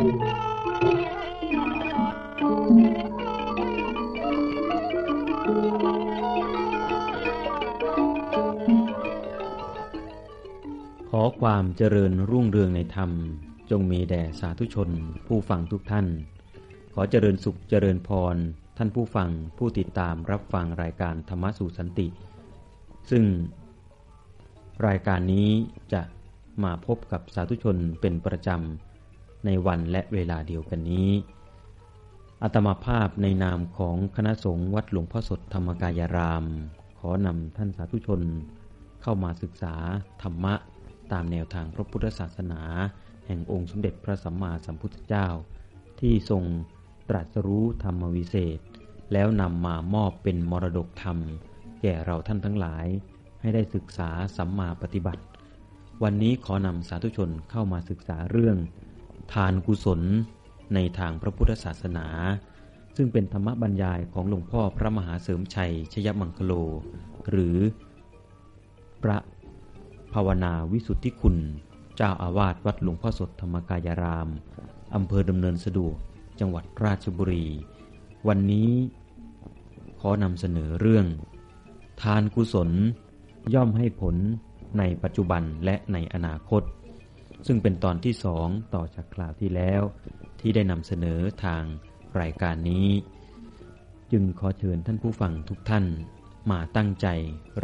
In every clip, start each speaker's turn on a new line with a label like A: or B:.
A: ขอความเจริญรุ่งเรืองในธรรม จงมีแด่สาธุชน ผู้ฟังทุกท่าน ขอเจริญสุขเจริญพร ท่านผู้ฟังผู้ติดตามรับฟังรายการธรรมสู่สันติ ซึ่ง รายการนี้จะมาพบกับสาธุชนเป็นประจำ ในวันและเวลาเดียวกันนี้อัตมาภาพในนามของคณะสงฆ์วัดหลวงพ่อสดธรรมกายราม ขอนำท่านสาธุชน เข้ามาศึกษาธรรมะ ตามแนวทางพระพุทธศาสนา แห่งองค์สมเด็จพระสัมมาสัมพุทธเจ้า ที่ทรงตรัสรู้ธรรมวิเศษ แล้วนำมามอบเป็นมรดกธรรม แก่เราท่านทั้งหลาย ให้ได้ศึกษาสัมมาปฏิบัติ วันนี้ขอนำสาธุชนเข้ามาศึกษาเรื่อง ทานกุศลในทางพระพุทธศาสนา ซึ่งเป็นธรรมบรรยายของหลวงพ่อพระมหาเสริมชัย ชยมังคโล หรือ พระภาวนาวิสุทธิคุณ เจ้าอาวาสวัดหลวงพ่อสดธรรมกายราม อำเภอดำเนินสะดวก จังหวัดราชบุรี วันนี้ขอนำเสนอเรื่อง ทานกุศลย่อมให้ผลในปัจจุบันและในอนาคต ซึ่งเป็นตอนที่สองต่อจากคราวที่แล้ว ที่ได้นำเสนอทางรายการนี้ จึงขอเชิญท่านผู้ฟังทุกท่านมาตั้งใจ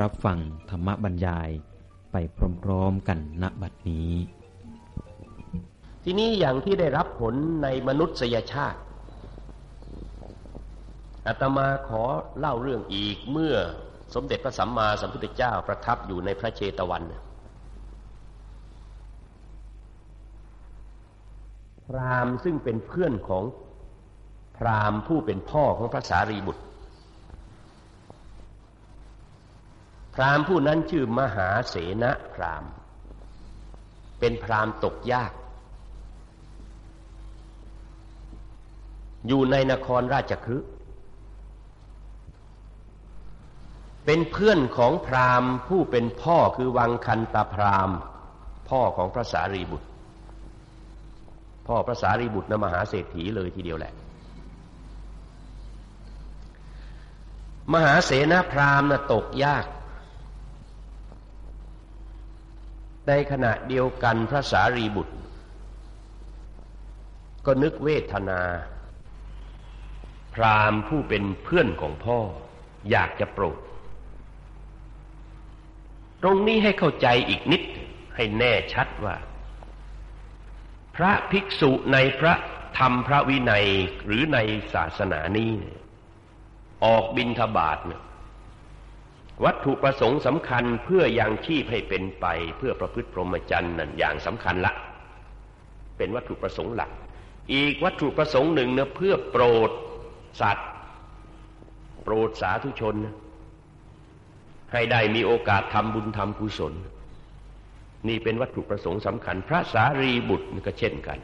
A: รับฟังธรรมบรรยายไปพร้อมๆกันณบัดนี้
B: ทีนี้อย่างที่ได้รับผลในมนุษยชาติอาตมาขอเล่าเรื่องอีกเมื่อสมเด็จพระสัมมาสัมพุทธเจ้าประทับอยู่ในพระเชตวัน พราหมณ์ซึ่งเป็นเพื่อนของพราหมณ์ผู้เป็นพ่อของพระสารีบุตร พราหมณ์ผู้นั้นชื่อมหาเสนะพราหมณ์ เป็นพราหมณ์ตกยาก อยู่ในนครราชคฤห์เป็นเพื่อนของพราหมณ์ผู้เป็นพ่อคือวังคันตาพราหมณ์ พ่อของพระสารีบุตร พ่อพระสารีบุตรนะมหาเศรษฐีเลยทีเดียวแหละ มหาเสนาพราหมณ์นะตกยาก ในขณะเดียวกันพระสารีบุตร ก็นึกเวทนา พราหมณ์ผู้เป็นเพื่อนของพ่ออยากจะโปรด ตรงนี้ให้เข้าใจอีกนิดให้แน่ชัดว่า พระภิกษุในพระธรรมพระวินัยหรือในศาสนานี้ออกบินทบาทเนี่ยวัตถุประสงค์สำคัญเพื่อยังชีพให้เป็นไปเพื่อประพฤติพรหมจรรย์นั่นอย่างสำคัญละ เป็นวัตถุประสงค์หลัก อีกวัตถุประสงค์หนึ่งเนะเพื่อโปรดสัตว์ โปรดสาธุชนนะให้ได้มีโอกาสทำบุญทำกุศล นี่เป็นวัตถุประสงค์สำคัญ พระสารีบุตรก็เช่นกัน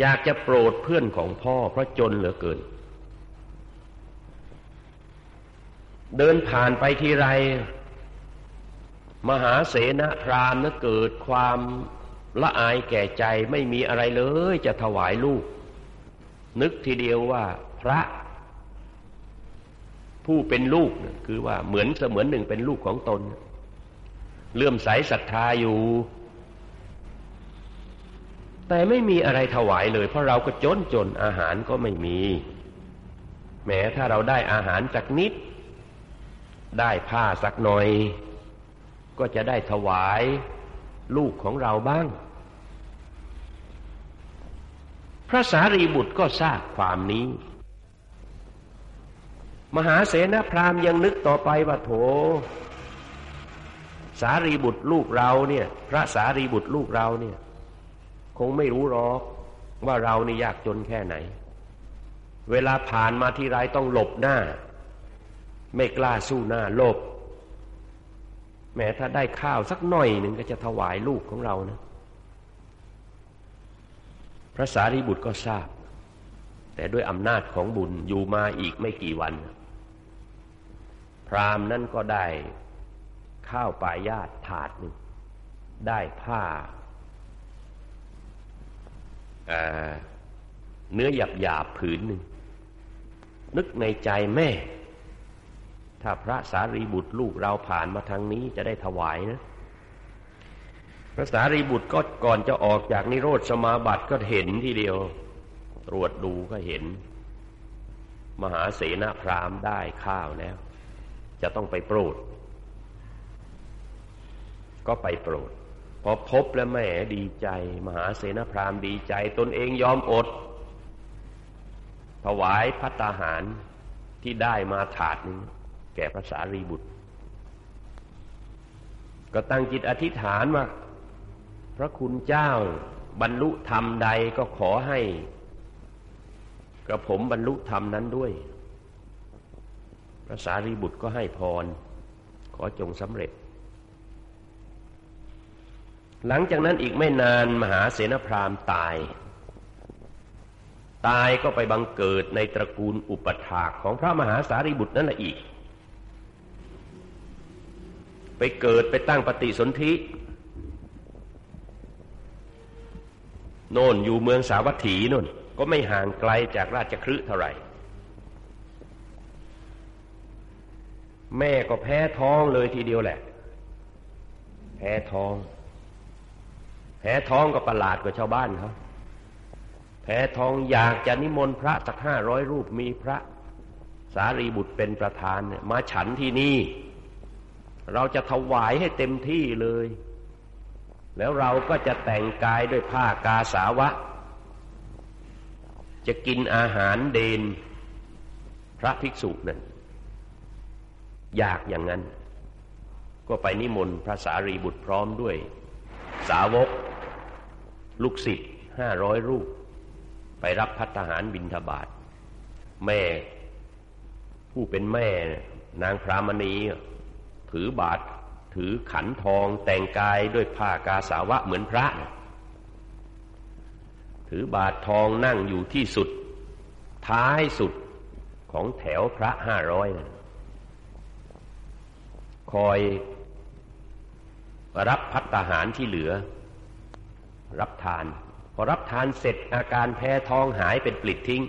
B: อยากจะโปรดเพื่อนของพ่อเพราะจนเหลือเกิน เดินผ่านไปทีไร มหาเสนาพรามนะเกิดความละอายแก่ใจไม่มีอะไรเลยจะถวายลูก นึกทีเดียวว่าพระผู้เป็นลูกคือว่าเหมือนเสมือนหนึ่งเป็นลูกของตน เลื่อมใสศรัทธาอยู่ แต่ไม่มีอะไรถวายเลย เพราะเราก็จนจนอาหารก็ไม่มี แม้ถ้าเราได้อาหารสักนิด ได้ผ้าสักหน่อย ก็จะได้ถวายลูกของเราบ้าง พระสารีบุตรก็ทราบความนี้ มหาเสนาพราหมณ์ยังนึกต่อไปว่าโถ สารีบุตรลูกเราเนี่ย พระสารีบุตรลูกเราเนี่ย คงไม่รู้หรอกว่าเรานี่ยากจนแค่ไหน เวลาผ่านมาที่ไรต้องหลบหน้า ไม่กล้าสู้หน้าหลบ แม้ถ้าได้ข้าวสักหน่อยหนึ่งก็จะถวายลูกของเรานะ พระสารีบุตรก็ทราบ แต่ด้วยอำนาจของบุญอยู่มาอีกไม่กี่วัน พรามนั้นก็ได้ ข้าวปลายาตถาดหนึ่งได้ผ้าเนื้อหยาบหยาบผืนหนึ่ง นึกในใจแม่ ถ้าพระสารีบุตรลูกเราผ่านมาทางนี้จะได้ถวายนะ พระสารีบุตรก็ก่อนจะออกจากนิโรธสมาบัติก็เห็นทีเดียว ตรวจดูก็เห็น มหาเสนาพรามได้ข้าวแล้ว จะต้องไปโปรด ก็ไปโปรด พอพบแล้วแม่ดีใจ มหาเสนาพราหมณ์ดีใจ ตนเองยอมอด ถวายพัตตาหารที่ได้มาถาดนึงแก่พระสารีบุตร ก็ตั้งจิตอธิษฐานว่าพระคุณเจ้าบรรลุธรรมใดก็ขอให้กระผมบรรลุธรรมนั้นด้วย พระสารีบุตรก็ให้พร ขอจงสำเร็จ หลังจากนั้นอีกไม่นานมหาเสนพราหมณ์ตาย ตายก็ไปบังเกิดในตระกูลอุปถากของพระมหาสารีบุตรนั่นแหละอีก ไปเกิดไปตั้งปฏิสนธิโน่นอยู่เมืองสาวัตถีโน่นก็ไม่ห่างไกลจากราชคฤห์เท่าไหร่ แม่ก็แพ้ท้องเลยทีเดียวแหละ แพ้ท้อง แพ้ท้องก็ประหลาดกว่าชาวบ้านเขาแพ้ท้องอยากจะนิมนต์พระสักห้าร้อยรูปมีพระสารีบุตรเป็นประธานมาฉันที่นี่ เราจะถวายให้เต็มที่เลย แล้วเราก็จะแต่งกายด้วยผ้ากาสาวะ จะกินอาหารเดน พระภิกษุนั่นอยากอย่างนั้น ก็ไปนิมนต์พระสารีบุตรพร้อมด้วย สาวก ลูกศิษย์ห้าร้อยรูป ไปรับพัฒหารบินทบาท แม่ ผู้เป็นแม่ นางพรามณีถือบาทถือขันทองแต่งกายด้วยผ้ากาสาวะเหมือนพระ ถือบาททองนั่งอยู่ที่สุด ท้ายสุดของแถวพระห้าร้อยคอยรับพัฒหารที่เหลือ รับทาน พอรับทานเสร็จอาการแพ้ท้องหายเป็นปลิดทิ้ง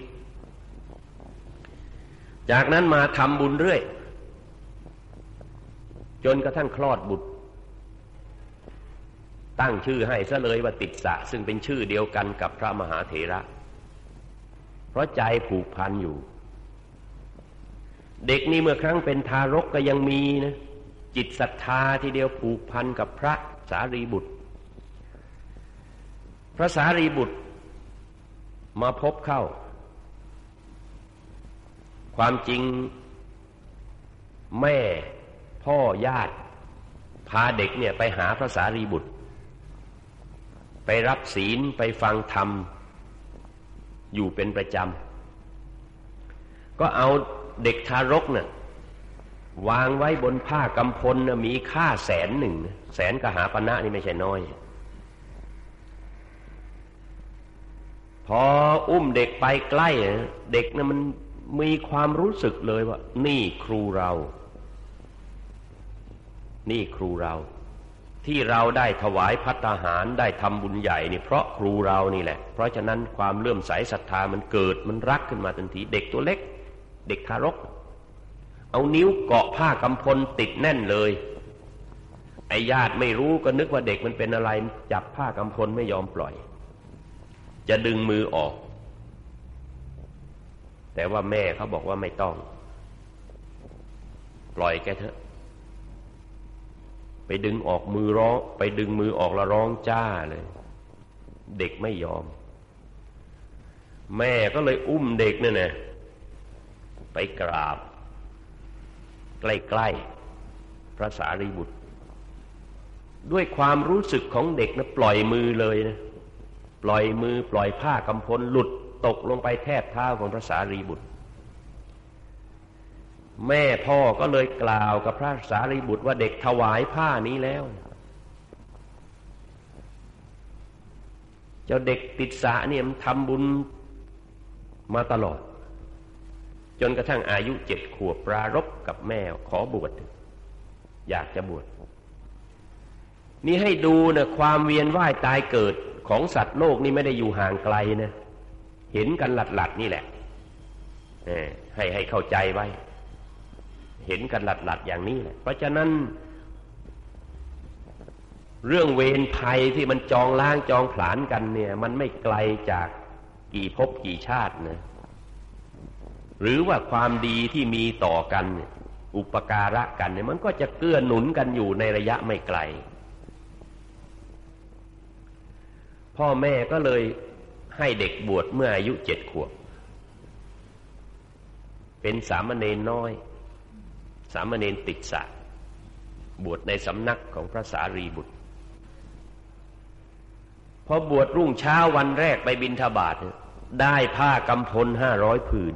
B: จากนั้นมาทำบุญเรื่อย จนกระทั่งคลอดบุตร ตั้งชื่อให้ซะเลยว่าติดสะ ซึ่งเป็นชื่อเดียวกันกับพระมหาเถระ เพราะใจผูกพันอยู่ เด็กนี่เมื่อครั้งเป็นทารกก็ยังมีนะจิตศรัทธาที่เดียวผูกพันกับพระสารีบุตร พระสารีบุตรมาพบเข้า ความจริง แม่พ่อญาติ พาเด็กเนี่ยไปหาพระสารีบุตร ไปรับศีลไปฟังธรรม อยู่เป็นประจำ ก็เอาเด็กทารกเนี่ยวางไว้บนผ้ากำพลมีค่าแสนหนึ่ง แสนกหาปณะนี่ไม่ใช่น้อย พออุ้มเด็กไปใกล้เด็กนะ่ะมันมีความรู้สึกเลยว่า นี่ครูเรา นี่ครูเรา ที่เราได้ถวายพัตาหารได้ทำบุญใหญ่นี่เพราะครูเรานี่แหละ เพราะฉะนั้นความเลื่อมใสศรัทธามันเกิดมันรักขึ้นมาทันที เด็กตัวเล็ก เด็กทารก เอานิ้วเกาะผ้ากำพลติดแน่นเลยไอ้ญาติไม่รู้ก็นึกว่าเด็กมันเป็นอะไรจับผ้ากำพลไม่ยอมปล่อย จะดึงมือออก แต่ว่าแม่เขาบอกว่าไม่ต้อง ปล่อยแกเถอะ ไปดึงออกมือร้อง ไปดึงมือออกแล้วร้องจ้าเลย เด็กไม่ยอม แม่ก็เลยอุ้มเด็กเนี่ยนะไปกราบ ใกล้ๆพระสารีบุตร ด้วยความรู้สึกของเด็กนะปล่อยมือเลยนะ ปล่อยมือปล่อยผ้ากำพลหลุดตกลงไปแทบเท้าของพระสารีบุตร แม่พ่อก็เลยกล่าวกับพระสารีบุตรว่าเด็กถวายผ้านี้แล้ว เจ้าเด็กติดสาเนี่ยมันทำบุญมาตลอด จนกระทั่งอายุเจ็ดขวบปรารบกับแม่ขอบวชอยากจะบวชนี่ให้ดูนะความเวียนว่ายตายเกิด ของสัตว์โลกนี่ไม่ได้อยู่ห่างไกลนะ เห็นกันหลัดหลัดนี่แหละให้ให้เข้าใจไว้ เห็นกันหลัดหลัดอย่างนี้แหละ เพราะฉะนั้น เรื่องเวรภัยที่มันจองล้างจองผลานกันเนี่ย มันไม่ไกลจากกี่ภพกี่ชาตินะ หรือว่าความดีที่มีต่อกัน อุปการะกันเนี่ยมันก็จะเกื้อหนุนกันอยู่ในระยะไม่ไกล พ่อแม่ก็เลยให้เด็กบวชเมื่ออายุเจ็ดขวบ เป็นสามเณรน้อย สามเณรติดสะบวชในสำนักของพระสารีบุตร พอบวชรุ่งเช้าวันแรกไปบินทบาทได้ผ้ากำพลห้าร้อยผืน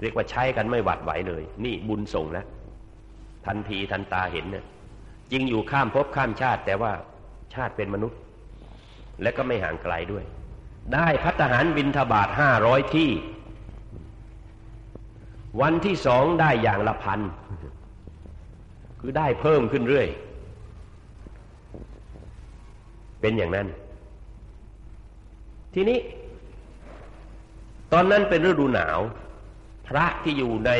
B: เรียกว่าใช้กันไม่หวัดไหวเลย นี่บุญส่งแล้วทันทีทันตาเห็นเนี่ยจริงอยู่ข้ามภพข้ามชาติ แต่ว่าชาติเป็นมนุษย์ และก็ไม่ห่างไกลด้วย ได้พัฒหารบินทบาทห้าร้อยที่ วันที่สองได้อย่างละพัน คือได้เพิ่มขึ้นเรื่อย เป็นอย่างนั้น ทีนี้ ตอนนั้นเป็นฤดูหนาว พระที่อยู่ใน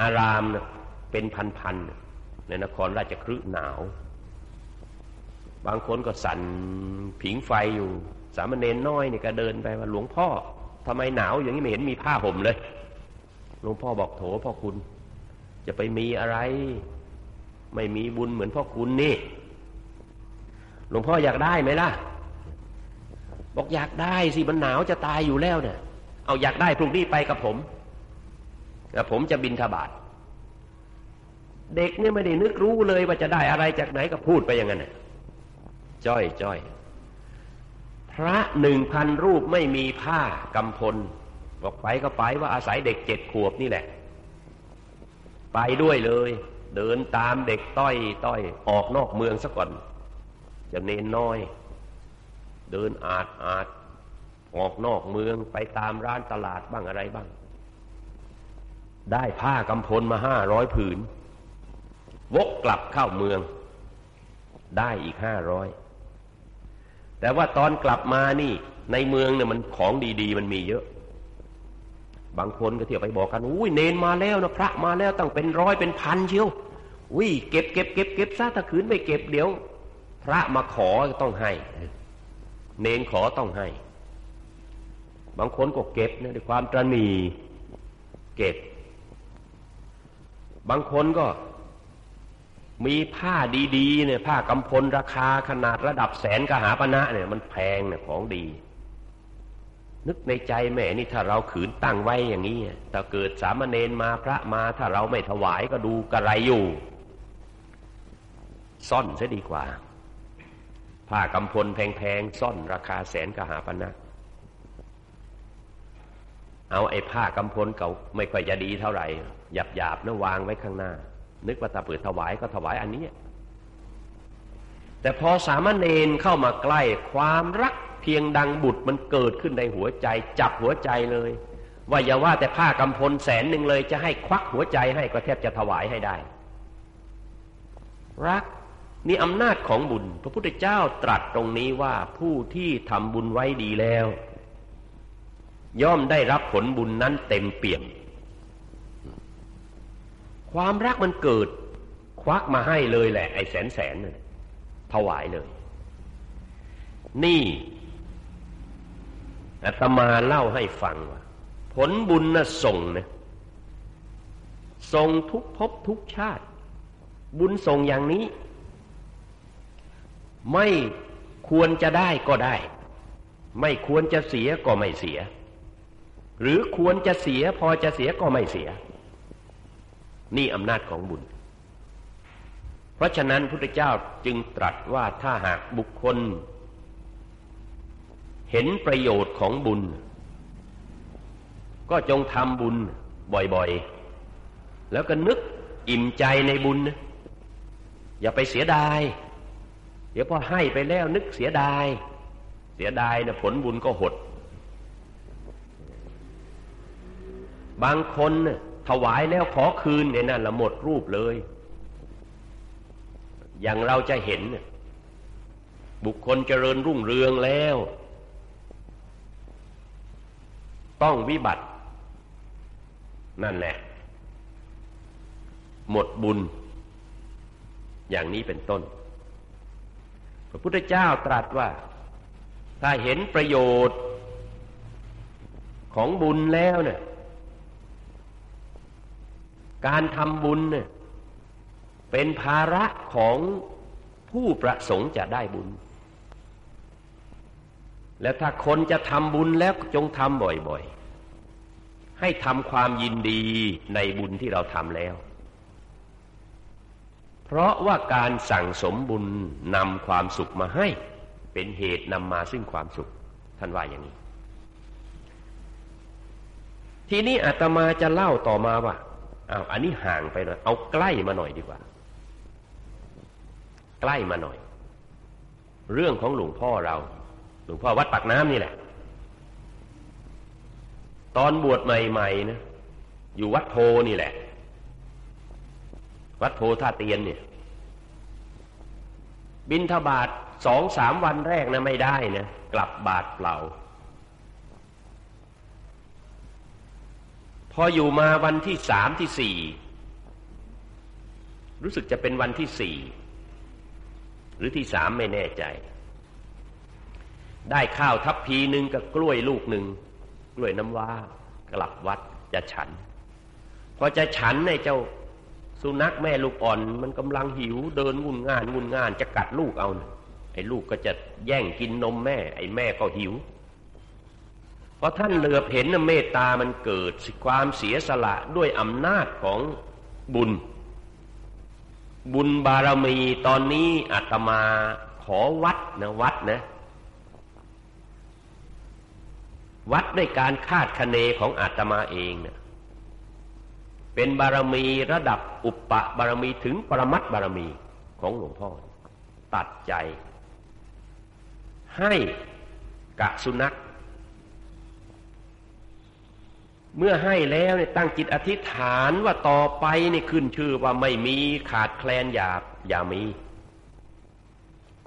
B: อารามเป็นพันๆในนครราชคฤห์หนาว บางคนก็สั่นผิงไฟอยู่ สามเณรน้อยเนี่ยก็เดินไปว่าหลวงพ่อทำไมหนาวอย่างนี้ไม่เห็นมีผ้าห่มเลย หลวงพ่อบอกโถพ่อคุณ จะไปมีอะไร ไม่มีบุญเหมือนพ่อคุณนี่ หลวงพ่ออยากได้ไหมล่ะ บอกอยากได้สิมันหนาวจะตายอยู่แล้วเนี่ยเอาอยากได้พรุ่งนี้ไปกับผมแล้วผมจะบินทบาทเด็กเนี่ยไม่ได้นึกรู้เลยว่าจะได้อะไรจากไหนก็พูดไปอย่างนั้น จ้อยจ้อยพระหนึ่งพันรูปไม่มีผ้ากำพลบอกไปก็ไปว่าอาศัยเด็กเจ็ดขวบนี่แหละ ไปด้วยเลย เดินตามเด็กต้อยต้อยออกนอกเมืองซะก่อนจะเน้นน้อย เดินอาดอาดออกนอกเมืองไปตามร้านตลาดบ้างอะไรบ้าง ได้ผ้ากำพลมาห้าร้อยผืน วกกลับเข้าเมือง ได้อีกห้าร้อย แต่ว่าตอนกลับมานี่ ในเมืองเนี่ยมันของดี ๆ มันมีเยอะ บางคนก็เที่ยวไปบอกกันอุ้ยเนนมาแล้วนะพระมาแล้วตั้งเป็นร้อยเป็นพันเชียวอุ้ยเก็บเก็บเก็บเก็บซะถ้าขืนไม่เก็บเดี๋ยว พระมาขอต้องให้ เนนขอต้องให้ บางคนก็เก็บเนี่ยด้วยความตรณีเก็บ บางคนก็ มีผ้าดีๆเนี่ยผ้ากำพลราคาขนาดระดับแสนกหาปณะเนี่ยมันแพงเนี่ยของดี นึกในใจแม่นี่ถ้าเราขืนตั้งไว้อย่างนี้ถ้าเกิดสามเณรมาพระมาถ้าเราไม่ถวายก็ดูกระไรอยู่ ซ่อนซะดีกว่า ผ้ากำพลแพงๆซ่อนราคาแสนกหาปณะเอาไอ้ผ้ากำพลเก่าไม่ค่อยจะดีเท่าไหร่หยาบหยาบนะวางไว้ข้างหน้า นึกว่าถ้าเปิดถวายก็ถวายอันนี้ แต่พอสามเณรเข้ามาใกล้ความรักเพียงดังบุตรมันเกิดขึ้นในหัวใจ จับหัวใจเลย ว่าอย่าว่าแต่ผ้ากำพลแสนหนึ่งเลย จะให้ควักหัวใจให้ก็แทบจะถวายให้ได้ รักนี่อำนาจของบุญ พระพุทธเจ้าตรัสตรงนี้ว่าผู้ที่ทำบุญไว้ดีแล้ว ย่อมได้รับผลบุญนั้นเต็มเปี่ยม ความรักมันเกิด ควักมาให้เลยแหละ ไอ้แสนแสนเนี่ยถวายเลย นี่อาตมาเล่าให้ฟังว่า ผลบุญน่ะส่งนะส่งทุกภพทุกชาติ บุญส่งอย่างนี้ ไม่ควรจะได้ก็ได้ ไม่ควรจะเสียก็ไม่เสีย หรือควรจะเสียพอจะเสียก็ไม่เสีย นี่อำนาจของบุญ เพราะฉะนั้นพุทธเจ้าจึงตรัสว่าถ้าหากบุคคล เห็นประโยชน์ของบุญ ก็จงทำบุญบ่อยๆ แล้วก็นึกอิ่มใจในบุญ อย่าไปเสียดาย เดี๋ยวพอให้ไปแล้วนึกเสียดาย เสียดายนะผลบุญก็หด บางคน ถวายแล้วขอคืนเนี่ยนั่นละหมดรูปเลย อย่างเราจะเห็น บุคคลเจริญรุ่งเรืองแล้ว ต้องวิบัติ นั่นแหละ หมดบุญ อย่างนี้เป็นต้น พระพุทธเจ้าตรัสว่า ถ้าเห็นประโยชน์ของบุญแล้วเนี่ย การทำบุญเนี่ยเป็นภาระของผู้ประสงค์จะได้บุญ แล้วถ้าคนจะทำบุญแล้วจงทำบ่อยๆ ให้ทำความยินดีในบุญที่เราทำแล้ว เพราะว่าการสั่งสมบุญนำความสุขมาให้ เป็นเหตุนำมาซึ่งความสุข ท่านว่าอย่างนี้ ทีนี้อาตมาจะเล่าต่อมาว่า อ้าวอันนี้ห่างไปหน่อย เอาใกล้มาหน่อยดีกว่า ใกล้มาหน่อย เรื่องของหลวงพ่อเรา หลวงพ่อวัดปากน้ำนี่แหละ ตอนบวชใหม่ๆนะอยู่วัดโพนี่แหละ วัดโพท่าเตียนเนี่ย บินทบาทสองสามวันแรกนะไม่ได้นะกลับบาทเปล่า พออยู่มาวันที่สามที่สี่รู้สึกจะเป็นวันที่สี่หรือที่สามไม่แน่ใจ ได้ข้าวทัพพีหนึ่งกับกล้วยลูกหนึ่งกล้วยน้ำว้ากลับวัดจะฉัน พอจะฉันในเจ้าสุนัขแม่ลูกอ่อน มันกำลังหิวเดินงุนง่านงุนง่านจะกัดลูกเอา ไอ้ลูกก็จะแย่งกินนมแม่ ไอ้แม่ก็หิว พอท่านเหลือบเห็นเมตตามันเกิดความเสียสละด้วยอำนาจของบุญ บุญบารมีตอนนี้อาตมาขอวัดนะวัดนะ วัดด้วยการคาดคะเนของอาตมาเองเนะี่ยเป็นบารมีระดับอุปปะบารมีถึงปรมัตบารมีของหลวงพ่อ ตัดใจ ให้กะสุนัข เมื่อให้แล้วเนี่ยตั้งจิตอธิษฐานว่าต่อไปนี่ขึ้นชื่อว่าไม่มีขาดแคลนอย่าอย่ามี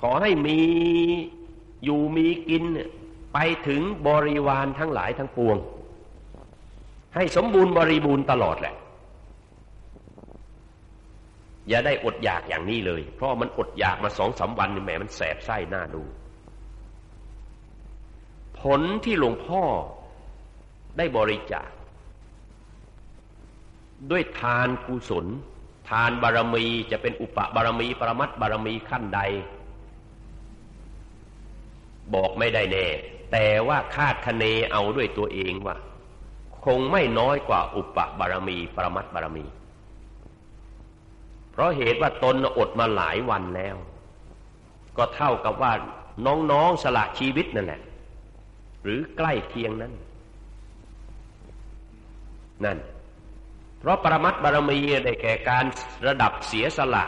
B: ขอให้มีอยู่มีกินไปถึงบริวารทั้งหลายทั้งปวง ให้สมบูรณ์บริบูรณ์ตลอดแหละ อย่าได้อดอยากอย่างนี้เลย เพราะมันอดอยากมาสองสาวันนี่แหมมันแสบไส้หน้าดู ผลที่หลวงพ่อได้บริจาค ด้วยทานกุศล ทานบารมีจะเป็นอุปบารมีปรมัตบารมีขั้นใด บอกไม่ได้แน่ แต่ว่าคาดคะเนเอาด้วยตัวเองว่า คงไม่น้อยกว่าอุปบารมีปรมัตบารมี เพราะเหตุว่าตนอดมาหลายวันแล้ว ก็เท่ากับว่าน้องๆสละชีวิตนั่นแหละ หรือใกล้เคียงนั้น นั่น เพราะปรมัตบารมีได้แก่การระดับเสียสละ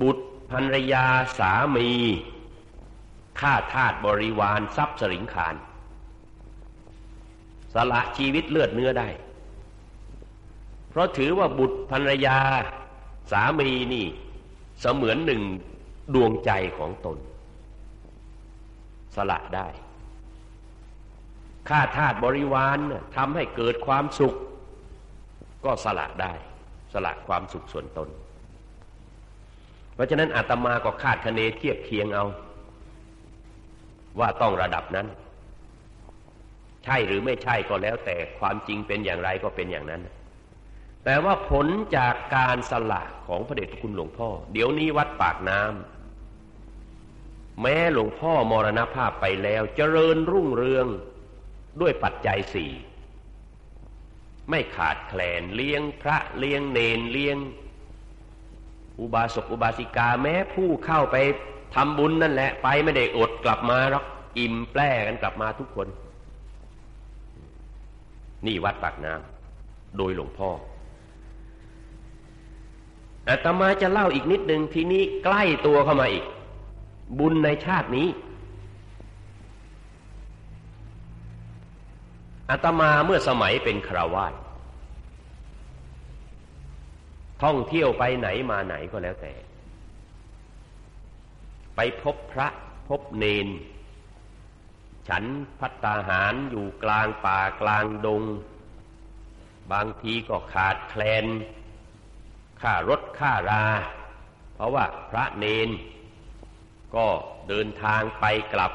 B: บุตรภรรยาสามีข้าทาสบริวารทรัพย์สริงขาน สละชีวิตเลือดเนื้อได้ เพราะถือว่าบุตรภรรยาสามีนี่ เสมือนหนึ่งดวงใจของตน สละได้ ข้าทาสบริวารทำให้เกิดความสุข ก็สละได้ สละความสุขส่วนตน เพราะฉะนั้นอาตมาก็คาดคะเนเทียบเคียงเอา ว่าต้องระดับนั้น ใช่หรือไม่ใช่ก็แล้วแต่ความจริงเป็นอย่างไรก็เป็นอย่างนั้น แต่ว่าผลจากการสละของพระเดชพระคุณหลวงพ่อ เดี๋ยวนี้วัดปากน้ำแม้หลวงพ่อมรณภาพไปแล้ว เจริญรุ่งเรือง ด้วยปัจจัยสี่ไม่ขาดแคลนเลี้ยงพระเลี้ยงเนนเลี้ยง อุบาสกอุบาสิกาแม้ผู้เข้าไปทำบุญนั่นแหละ ไปไม่ได้อดกลับมาหรอกอิ่มแปรกันกลับมาทุกคน นี่วัดปากน้ำโดยหลวงพ่ออาตมาจะเล่าอีกนิดหนึ่งทีนี้ใกล้ตัวเข้ามาอีก บุญในชาตินี้ อาตมาเมื่อสมัยเป็นคราวาสท่องเที่ยวไปไหนมาไหนก็แล้วแต่ ไปพบพระพบเนน ฉันพัตตาหารอยู่กลางป่ากลางดง บางทีก็ขาดแคลนค่ารถค่ารา เพราะว่าพระเนน ก็เดินทางไปกลับ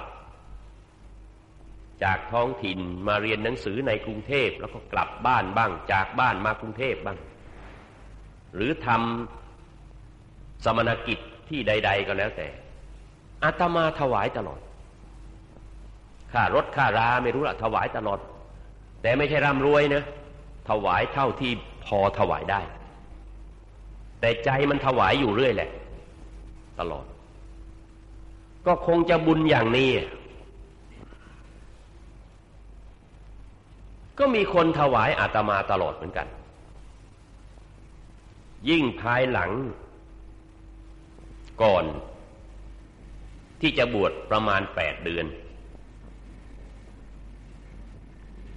B: จากท้องถิ่นมาเรียนหนังสือในกรุงเทพแล้วก็กลับบ้านบ้าง จากบ้านมากรุงเทพบ้าง หรือทำสมณกิจที่ใด ๆ ก็แล้วแต่อาตมาถวายตลอดค่ารถค่าราไม่รู้ละถวายตลอด แต่ไม่ใช่ร่ำรวยนะ ถวายเท่าที่พอถวายได้ แต่ใจมันถวายอยู่เรื่อยแหละ ตลอด ก็คงจะบุญอย่างนี้ ก็มีคนถวายอาตมาตลอดเหมือนกัน ยิ่งภายหลัง ก่อน ที่จะบวชประมาณแปดเดือน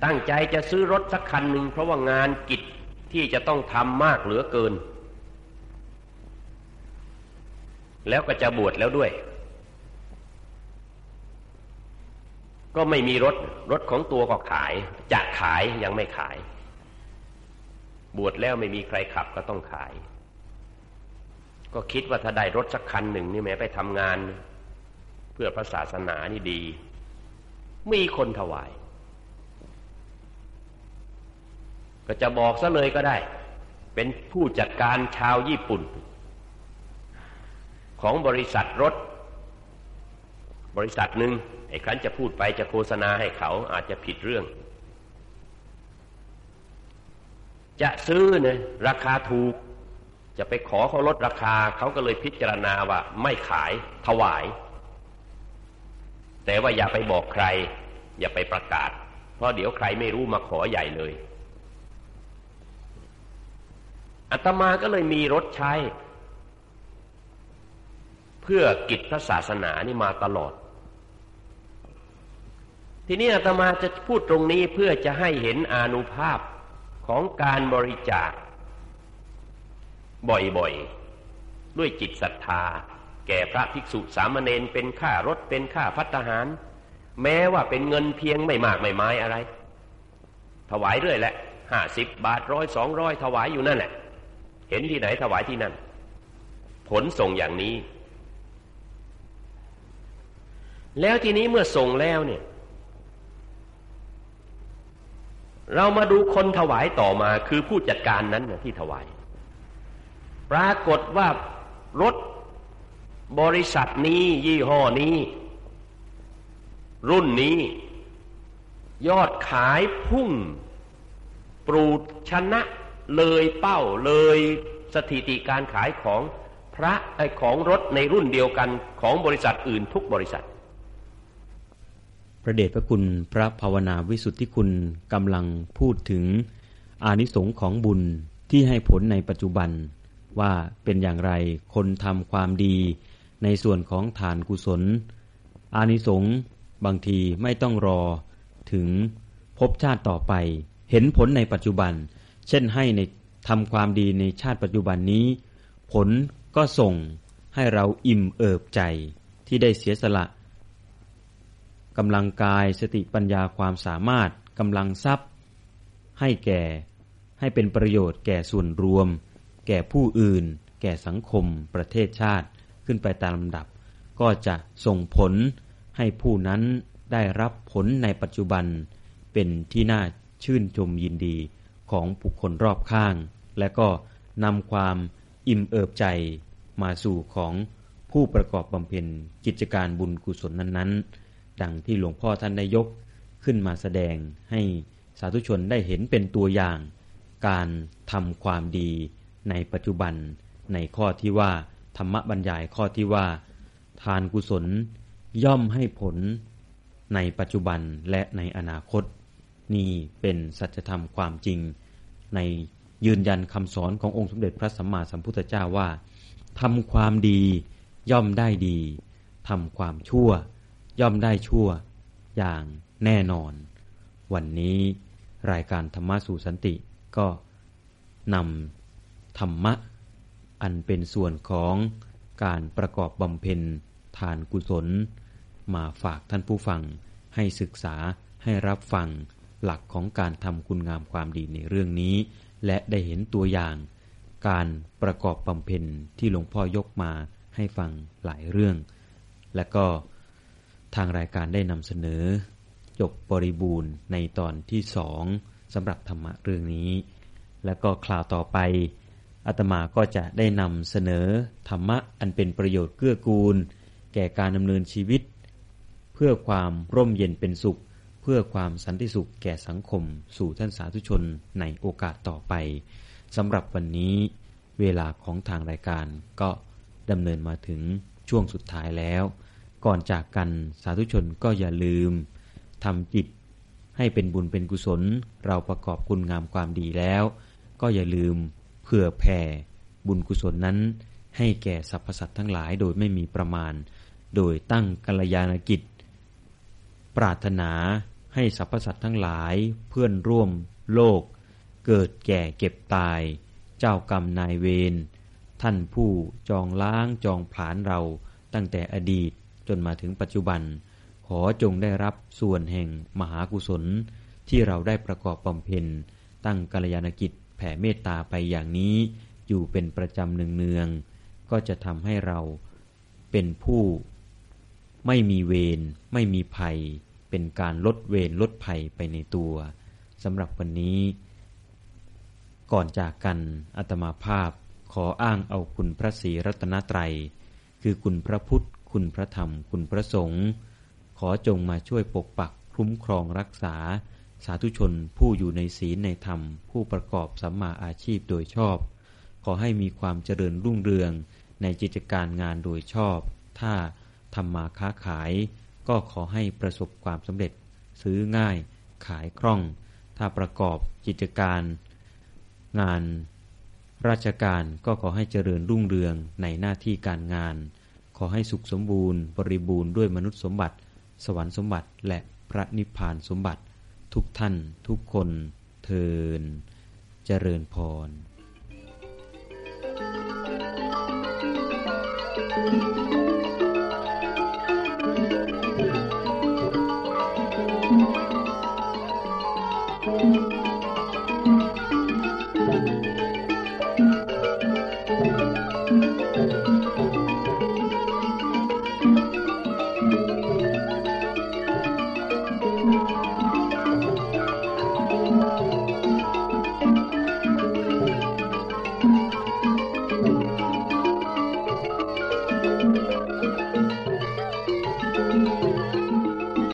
B: ตั้งใจจะซื้อรถสักคันหนึ่งเพราะว่างานกิจที่จะต้องทำมากเหลือเกิน แล้วก็จะบวชแล้วด้วย ก็ไม่มีรถรถของตัวก็ขาย จะขายยังไม่ขาย บวชแล้วไม่มีใครขับก็ต้องขาย ก็คิดว่าถ้าได้รถสักคันหนึ่งนี่แม้ไปทำงาน เพื่อพระศาสนานี่ดี มีคนถวาย ก็จะบอกซะเลยก็ได้ เป็นผู้จัดการชาวญี่ปุ่น ของบริษัทรถ บริษัทหนึ่ง ไอ้ครั้นจะพูดไปจะโฆษณาให้เขาอาจจะผิดเรื่อง จะซื้อเนี่ยราคาถูก จะไปขอเขาลดราคาเขาก็เลยพิจารณาว่า ไม่ขายถวาย แต่ว่าอย่าไปบอกใคร อย่าไปประกาศ เพราะเดี๋ยวใครไม่รู้มาขอใหญ่เลยอาตมาก็เลยมีรถใช้ เพื่อกิจพระศาสนานี่มาตลอด ทีนี้อาตมาจะพูดตรงนี้เพื่อจะให้เห็นอานุภาพของการบริจาค บ่อยๆ ด้วยจิตศรัทธา แก่พระภิกษุสามเณรเป็นค่ารถเป็นค่าพัฒหาร แม้ว่าเป็นเงินเพียงไม่มากไม่ไม้อะไร ถวายเรื่อยแหละห้าสิบบาทร้อยสองร้อยถวายอยู่นั่นแหละ เห็นที่ไหนถวายที่นั่น ผลส่งอย่างนี้ แล้วทีนี้เมื่อส่งแล้วเนี่ย เรามาดูคนถวายต่อมาคือผู้จัดการนั้นที่ถวาย ปรากฏว่ารถบริษัทนี้ ยี่ห้อนี้ รุ่นนี้ ยอดขายพุ่ง ปรูดชนะเลยเป้าเลยสถิติการขายของพระไอของรถในรุ่นเดียวกันของบริษัทอื่นทุกบริษัท
A: ระเดชพระคุณพระภาวนาวิสุทธิคุณกำลังพูดถึงอานิสงค์ของบุญที่ให้ผลในปัจจุบัน ว่าเป็นอย่างไรคนทำความดีในส่วนของฐานกุศล อานิสงส์บางทีไม่ต้องรอถึงพบชาติต่อไป เห็นผลในปัจจุบัน เช่นให้ในทำความดีในชาติปัจจุบันนี้ ผลก็ส่งให้เราอิ่มเอิบใจที่ได้เสียสละ กำลังกายสติปัญญาความสามารถกำลังทรัพย์ ให้แก่ ให้เป็นประโยชน์แก่ส่วนรวม แก่ผู้อื่น แก่สังคม ประเทศชาติขึ้นไปตามลำดับ ก็จะส่งผลให้ผู้นั้นได้รับผลในปัจจุบัน เป็นที่น่าชื่นชมยินดีของบุคคลรอบข้าง และก็นำความอิ่มเอิบใจมาสู่ของผู้ประกอบบำเพ็ญกิจการบุญกุศลนั้นๆ ดังที่หลวงพ่อท่านได้ยกขึ้นมาแสดงให้สาธุชนได้เห็นเป็นตัวอย่าง การทำความดีในปัจจุบันในข้อที่ว่าธรรมบรรยายข้อที่ว่า ทานกุศลย่อมให้ผลในปัจจุบันและในอนาคต นี่เป็นสัจธรรมความจริง ในยืนยันคำสอนขององค์สมเด็จพระสัมมาสัมพุทธเจ้าว่าทำความดีย่อมได้ดีทำความชั่ว ย่อมได้ชั่วอย่างแน่นอน วันนี้รายการธรรมะสู่สันติก็นำธรรมะ อันเป็นส่วนของการประกอบบำเพ็ญทานกุศล มาฝากท่านผู้ฟังให้ศึกษาให้รับฟังหลักของการทำคุณงามความดีในเรื่องนี้ และได้เห็นตัวอย่าง การประกอบบำเพ็ญที่หลวงพ่อยกมาให้ฟังหลายเรื่อง และก็ ทางรายการได้นำเสนอ จบบริบูรณ์ในตอนที่สองสำหรับธรรมะเรื่องนี้ และก็คราวต่อไปอาตมาก็จะได้นำเสนอธรรมะอันเป็นประโยชน์เกื้อกูล แก่การดำเนินชีวิต เพื่อความร่มเย็นเป็นสุข เพื่อความสันติสุขแก่สังคม สู่ท่านสาธุชนในโอกาสต่อไปสำหรับวันนี้เวลาของทางรายการก็ดำเนินมาถึงช่วงสุดท้ายแล้ว ก่อนจากกันสาธุชนก็อย่าลืมทำจิตให้เป็นบุญเป็นกุศล เราประกอบคุณงามความดีแล้ว ก็อย่าลืมเผื่อแผ่บุญกุศลนั้น ให้แก่สรรพสัตว์ทั้งหลายโดยไม่มีประมาณ โดยตั้งกัลยาณกิจ ปรารถนาให้สรรพสัตว์ทั้งหลายเพื่อนร่วมโลก เกิดแก่เก็บตาย เจ้ากรรมนายเวรท่านผู้จองล้างจองผลาญเราตั้งแต่อดีต จนมาถึงปัจจุบัน ขอจงได้รับส่วนแห่งมหากุศล ที่เราได้ประกอบบำเพ็ญ ตั้งกัลยาณกิจแผ่เมตตาไปอย่างนี้ อยู่เป็นประจำเนืองๆก็จะทำให้เราเป็นผู้ไม่มีเวรไม่มีภัย เป็นการลดเวรลดภัยไปในตัวสำหรับวันนี้ ก่อนจากกันอัตมาภาพขออ้างเอาคุณพระศรีรัตนตรัย คือคุณพระพุทธ คุณพระธรรม คุณพระสงฆ์ขอจงมาช่วยปกปักคุ้มครองรักษา สาธุชนผู้อยู่ในศีลในธรรม ผู้ประกอบสัมมาอาชีพโดยชอบ ขอให้มีความเจริญรุ่งเรืองในกิจการงานโดยชอบ ถ้าทำมาค้าขาย ก็ขอให้ประสบความสำเร็จ ซื้อง่ายขายคล่อง ถ้าประกอบกิจการ งาน ราชการก็ขอให้เจริญรุ่งเรืองในหน้าที่การงาน ขอให้สุขสมบูรณ์ บริบูรณ์ด้วยมนุษย์สมบัติ สวรรค์สมบัติ และพระนิพพานสมบัติ ทุกท่าน ทุกคน เทินเจริญพร